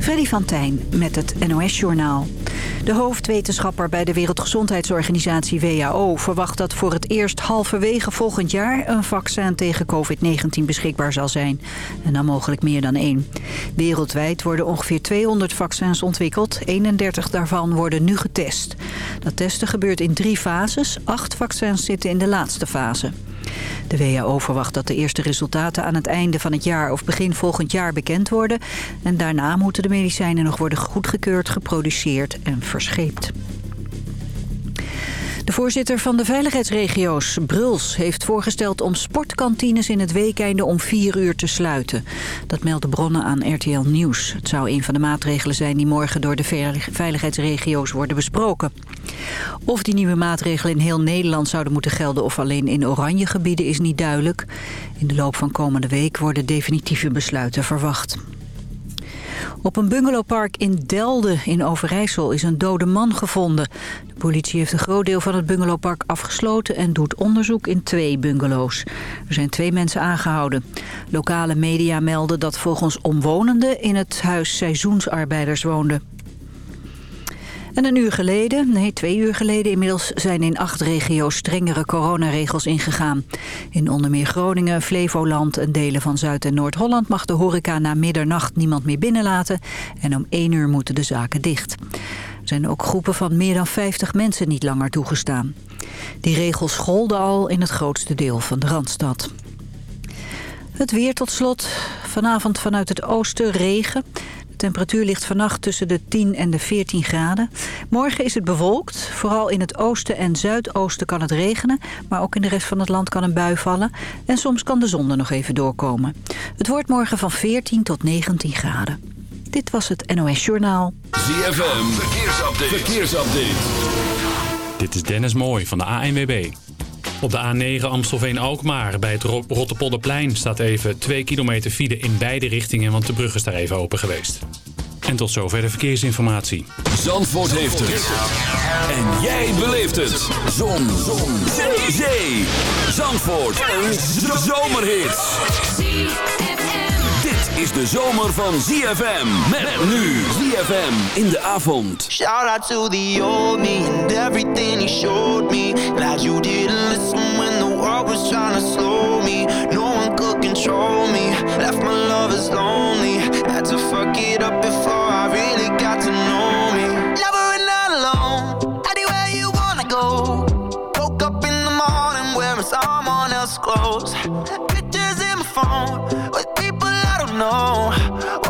Freddy van Tijn met het NOS-journaal. De hoofdwetenschapper bij de Wereldgezondheidsorganisatie WHO verwacht dat voor het eerst halverwege volgend jaar een vaccin tegen COVID-19 beschikbaar zal zijn. En dan mogelijk meer dan één. Wereldwijd worden ongeveer 200 vaccins ontwikkeld. 31 daarvan worden nu getest. Dat testen gebeurt in drie fases. Acht vaccins zitten in de laatste fase. De WHO verwacht dat de eerste resultaten aan het einde van het jaar of begin volgend jaar bekend worden. En daarna moeten de medicijnen nog worden goedgekeurd, geproduceerd en verscheept. De voorzitter van de veiligheidsregio's, Bruls, heeft voorgesteld om sportkantines in het weekende om vier uur te sluiten. Dat melden bronnen aan RTL Nieuws. Het zou een van de maatregelen zijn die morgen door de veiligheidsregio's worden besproken. Of die nieuwe maatregelen in heel Nederland zouden moeten gelden of alleen in oranje gebieden is niet duidelijk. In de loop van komende week worden definitieve besluiten verwacht. Op een bungalowpark in Delden in Overijssel is een dode man gevonden. De politie heeft een groot deel van het bungalowpark afgesloten... en doet onderzoek in twee bungalows. Er zijn twee mensen aangehouden. Lokale media melden dat volgens omwonenden in het huis seizoensarbeiders woonden. En een uur geleden, nee twee uur geleden inmiddels... zijn in acht regio's strengere coronaregels ingegaan. In onder meer Groningen, Flevoland en delen van Zuid- en Noord-Holland... mag de horeca na middernacht niemand meer binnenlaten... en om één uur moeten de zaken dicht. Er zijn ook groepen van meer dan 50 mensen niet langer toegestaan. Die regels golden al in het grootste deel van de Randstad. Het weer tot slot. Vanavond vanuit het oosten regen temperatuur ligt vannacht tussen de 10 en de 14 graden. Morgen is het bewolkt. Vooral in het oosten en zuidoosten kan het regenen. Maar ook in de rest van het land kan een bui vallen. En soms kan de zon er nog even doorkomen. Het wordt morgen van 14 tot 19 graden. Dit was het NOS Journaal. ZFM, verkeersupdate. verkeersupdate. Dit is Dennis Mooij van de ANWB. Op de A9 Amstelveen-Alkmaar bij het Rotterpolderplein staat even 2 kilometer file in beide richtingen, want de brug is daar even open geweest. En tot zover de verkeersinformatie. Zandvoort heeft het. En jij beleeft het. Zon. Zon. Zee. Zee. Zandvoort. Een zomerhit. Is de zomer van ZFM. Met nu ZFM in de avond. Shout out to the old me and everything he showed me. Glad you didn't listen when the world was trying to slow me. No one could control me. Left my lovers lonely. Had to fuck it up before I really got to know me. Never and not alone. Anywhere you wanna go. Woke up in the morning wearing someone else's clothes. Know.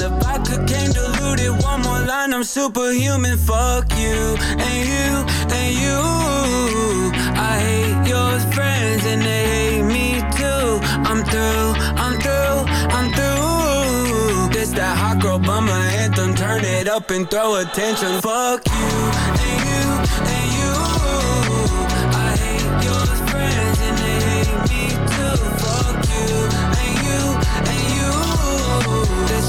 The vodka came diluted. One more line, I'm superhuman. Fuck you and you and you. I hate your friends and they hate me too. I'm through, I'm through, I'm through. This that hot girl bummer anthem. Turn it up and throw attention. Fuck you and you and you. I hate your friends and they hate me too. Fuck you and you and you.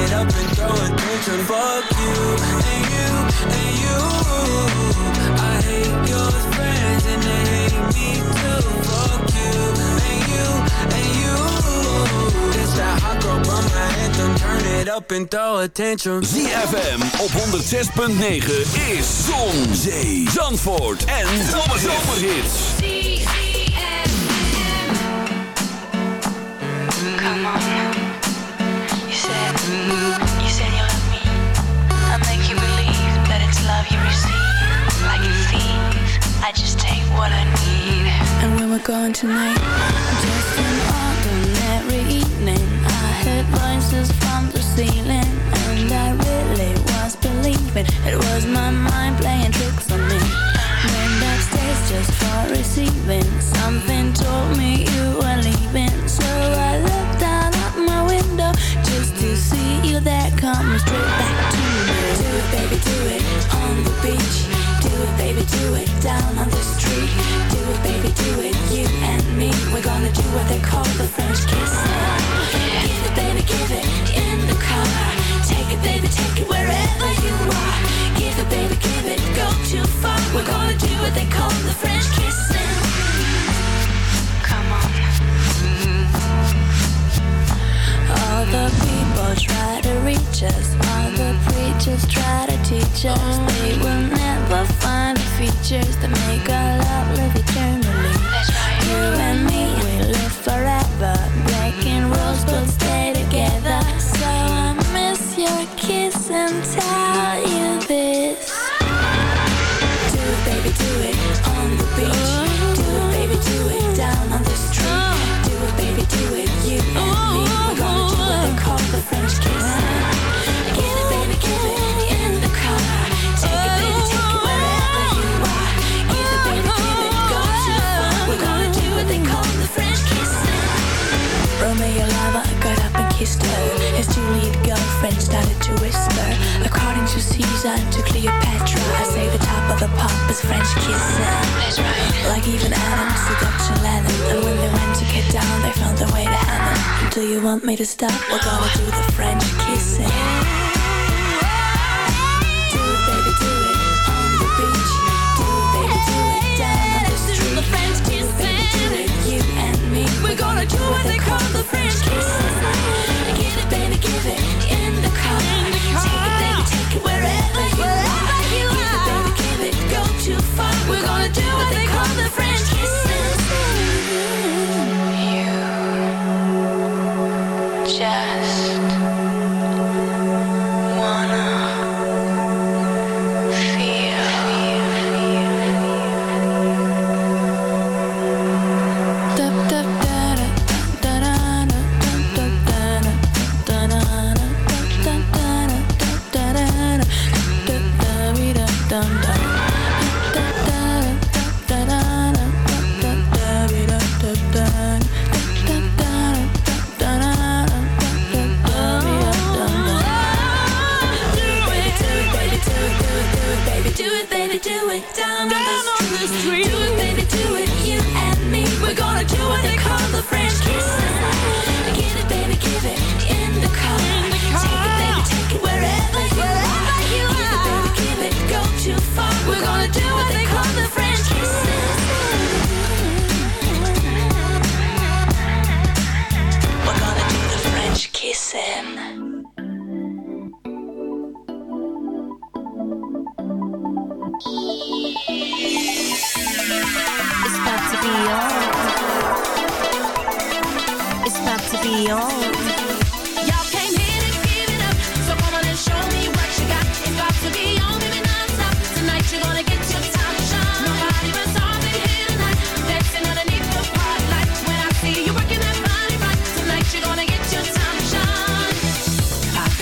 it up and throw attention. Fuck you and you and you. I hate your friends and they hate me too. Fuck you and you and you. This that hot girl bummer anthem. Turn it up and throw attention. ZFM op 106.9 is Zon, Zee, Zandvoort en Zomerhits. Come on. I just take what I need. And when we're gone tonight,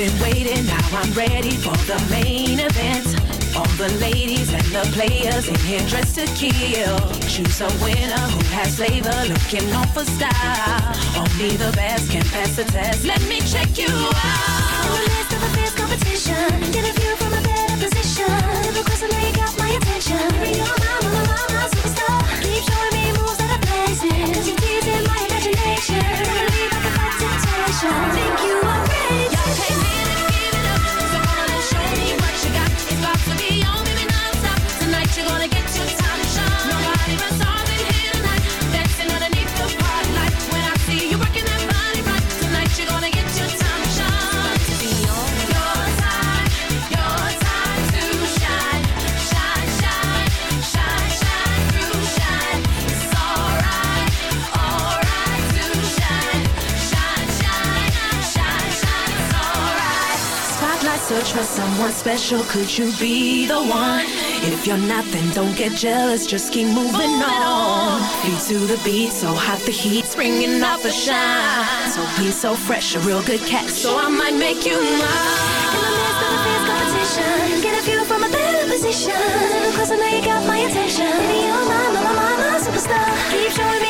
been waiting, now I'm ready for the main event. All the ladies and the players in here dressed to kill. Choose a winner who has flavor, looking on for style. Only the best can pass the test. Let me check you out. In the midst of a fierce competition, get a view from a better position. Every question that you got my attention. Bring your mama, mama, mama. trust someone special? Could you be the one? If you're not, then don't get jealous. Just keep moving on. Beat to the beat, so hot the heat's bringing off the shine. So clean, so fresh, a real good catch. So I might make you mine. In the midst of a fierce competition, get a view from a better position. Little closer, now you got my attention. Baby, you're my, my, my, my, my superstar. Keep showing me.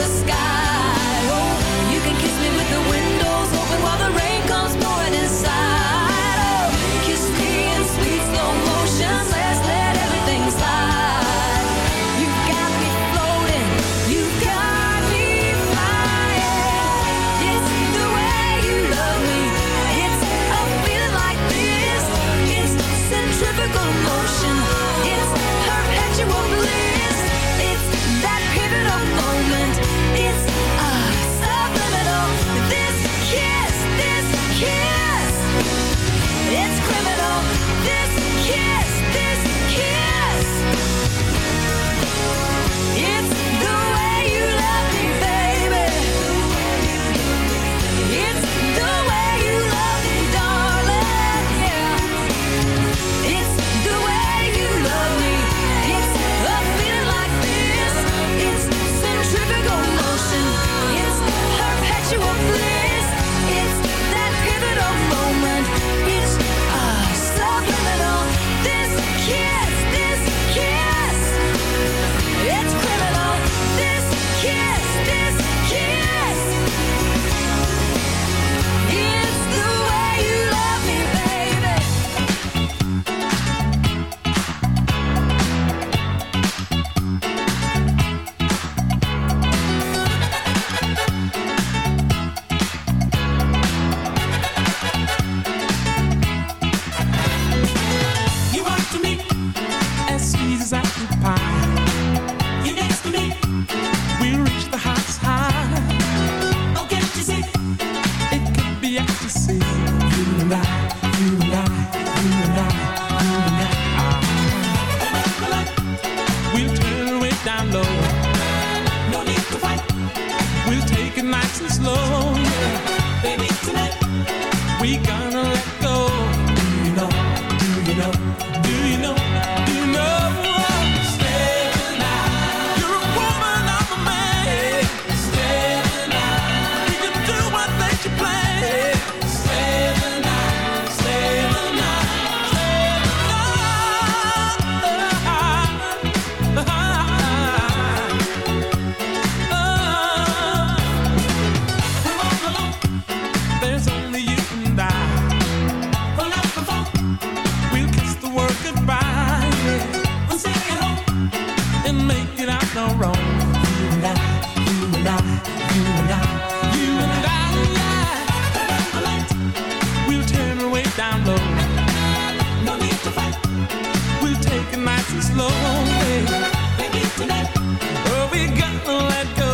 the sky. it might slowly. slow. oh, we gotta let go.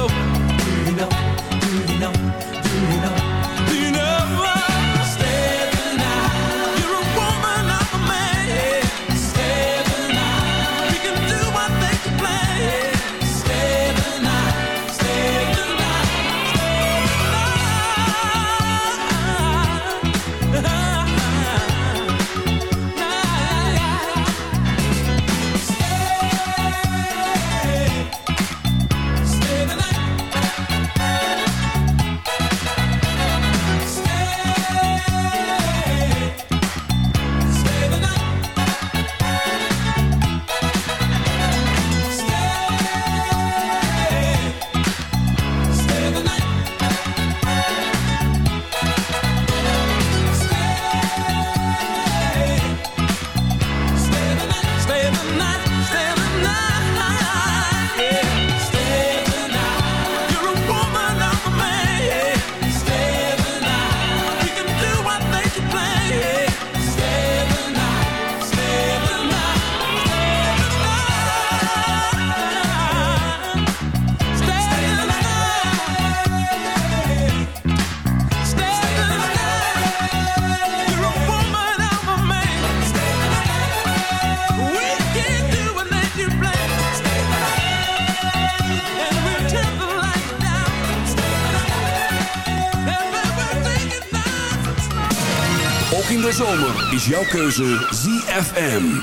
Jouw keuze ZFM.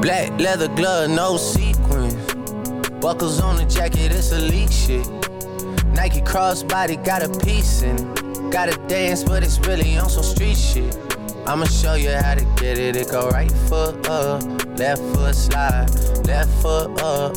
Black leather glove, no sequins. Buckles on the jacket, it's elite shit. Nike crossbody got a piece in it. Gotta dance, but it's really on some street shit. I'ma show you how to get it. It go right foot up, left foot slide, left foot up,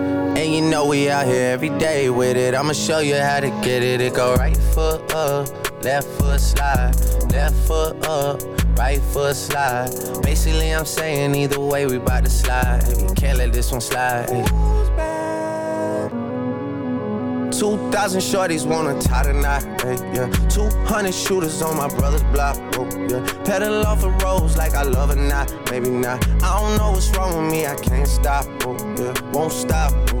And you know we out here every day with it. I'ma show you how to get it. It go right foot up, left foot slide, left foot up, right foot slide. Basically, I'm saying either way, we bout to slide. Can't let this one slide. 2,000 shorties wanna tie the knot, hey, yeah. 200 shooters on my brother's block, oh, yeah. Pedal off the roads like I love it not, maybe not. I don't know what's wrong with me, I can't stop, oh, yeah. Won't stop, oh,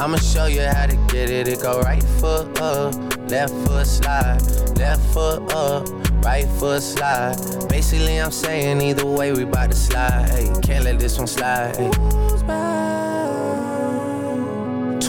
I'ma show you how to get it. It go right foot up, left foot slide, left foot up, right foot slide. Basically, I'm saying either way, we bout to slide. Hey, can't let this one slide. Hey.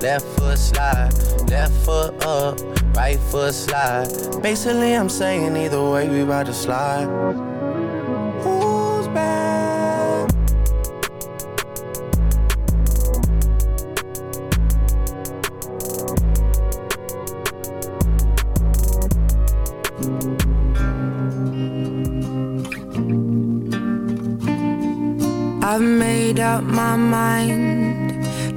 left foot slide, left foot up, right foot slide. Basically, I'm saying either way, we about to slide. Who's back? I've made up my mind.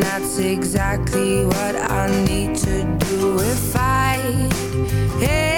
That's exactly what I need to do if I end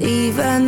even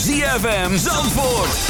ZFM Zandvoort.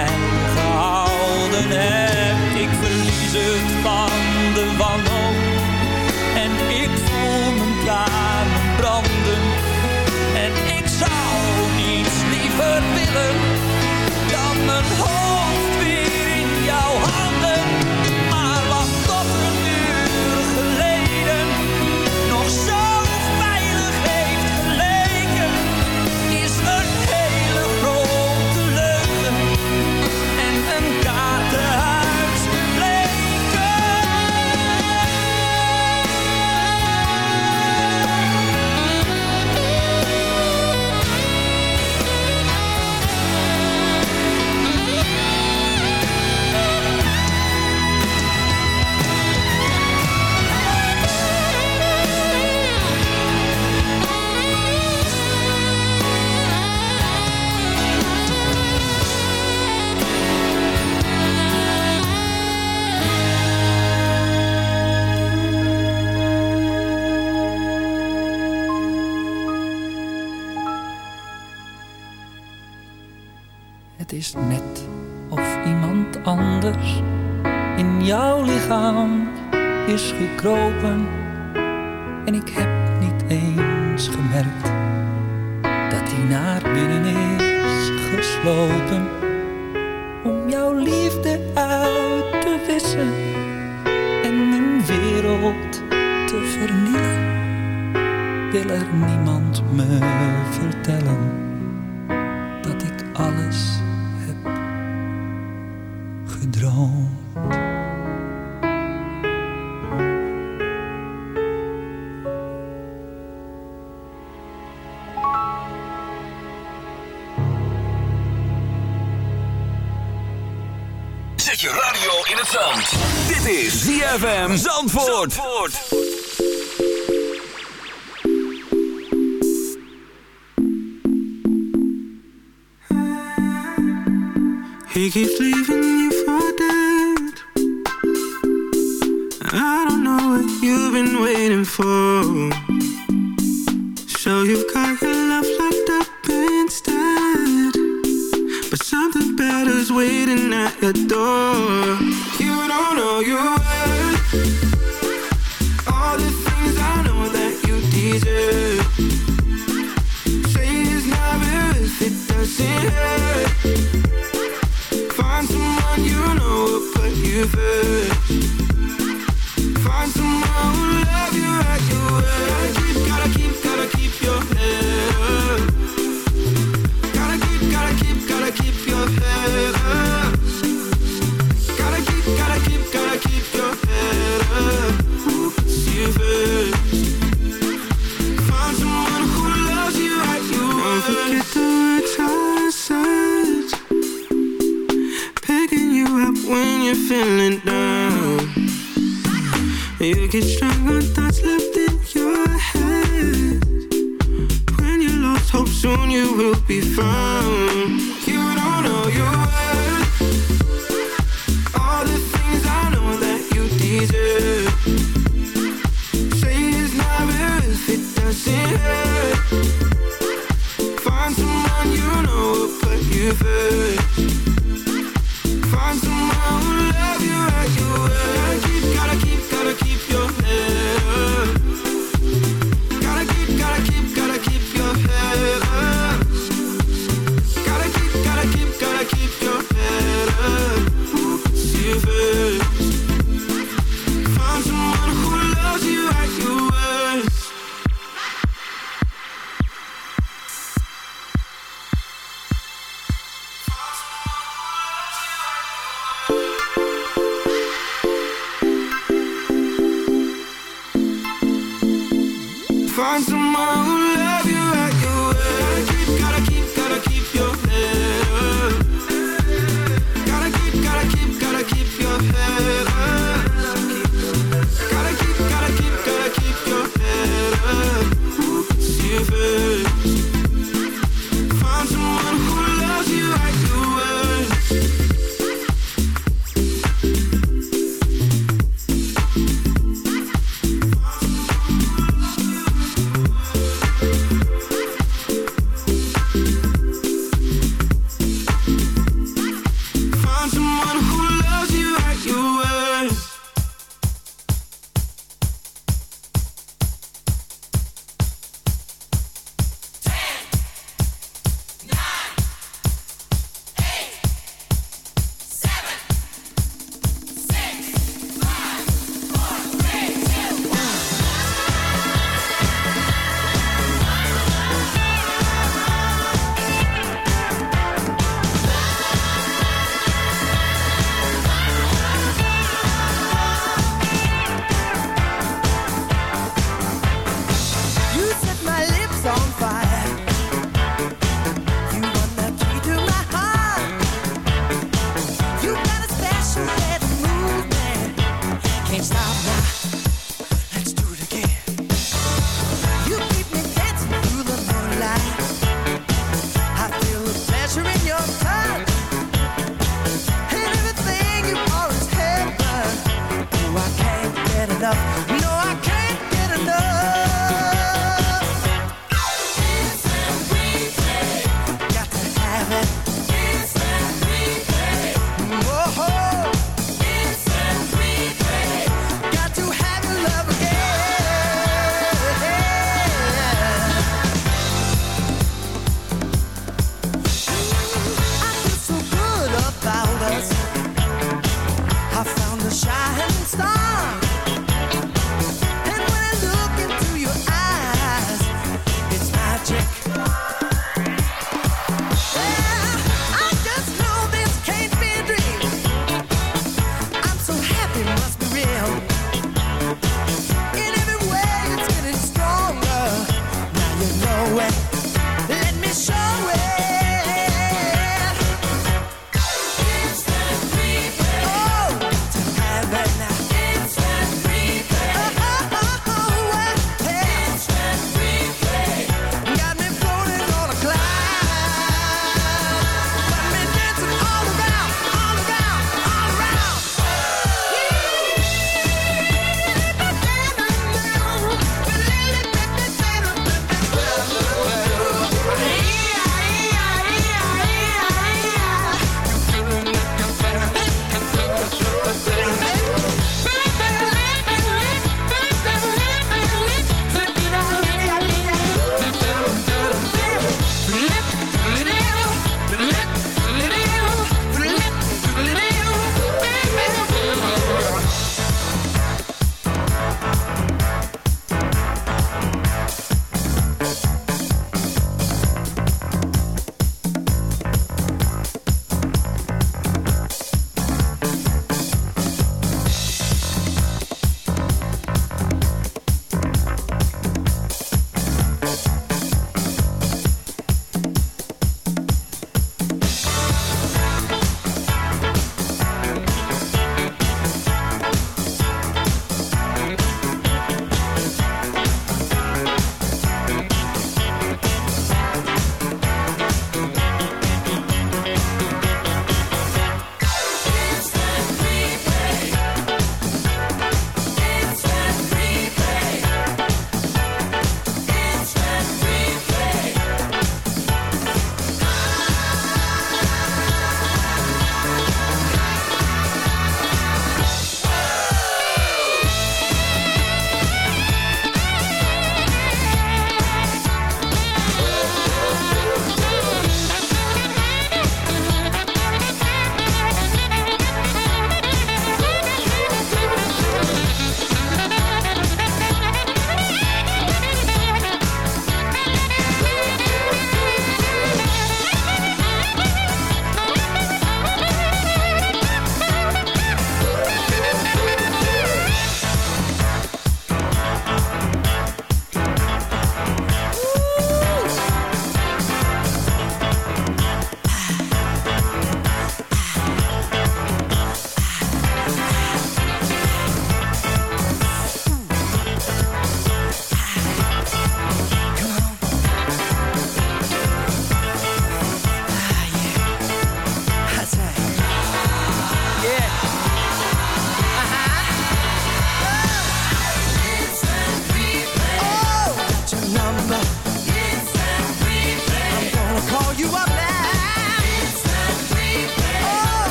Zet je radio in het zand. Dit is ZFM Zandvoort. He keeps leaving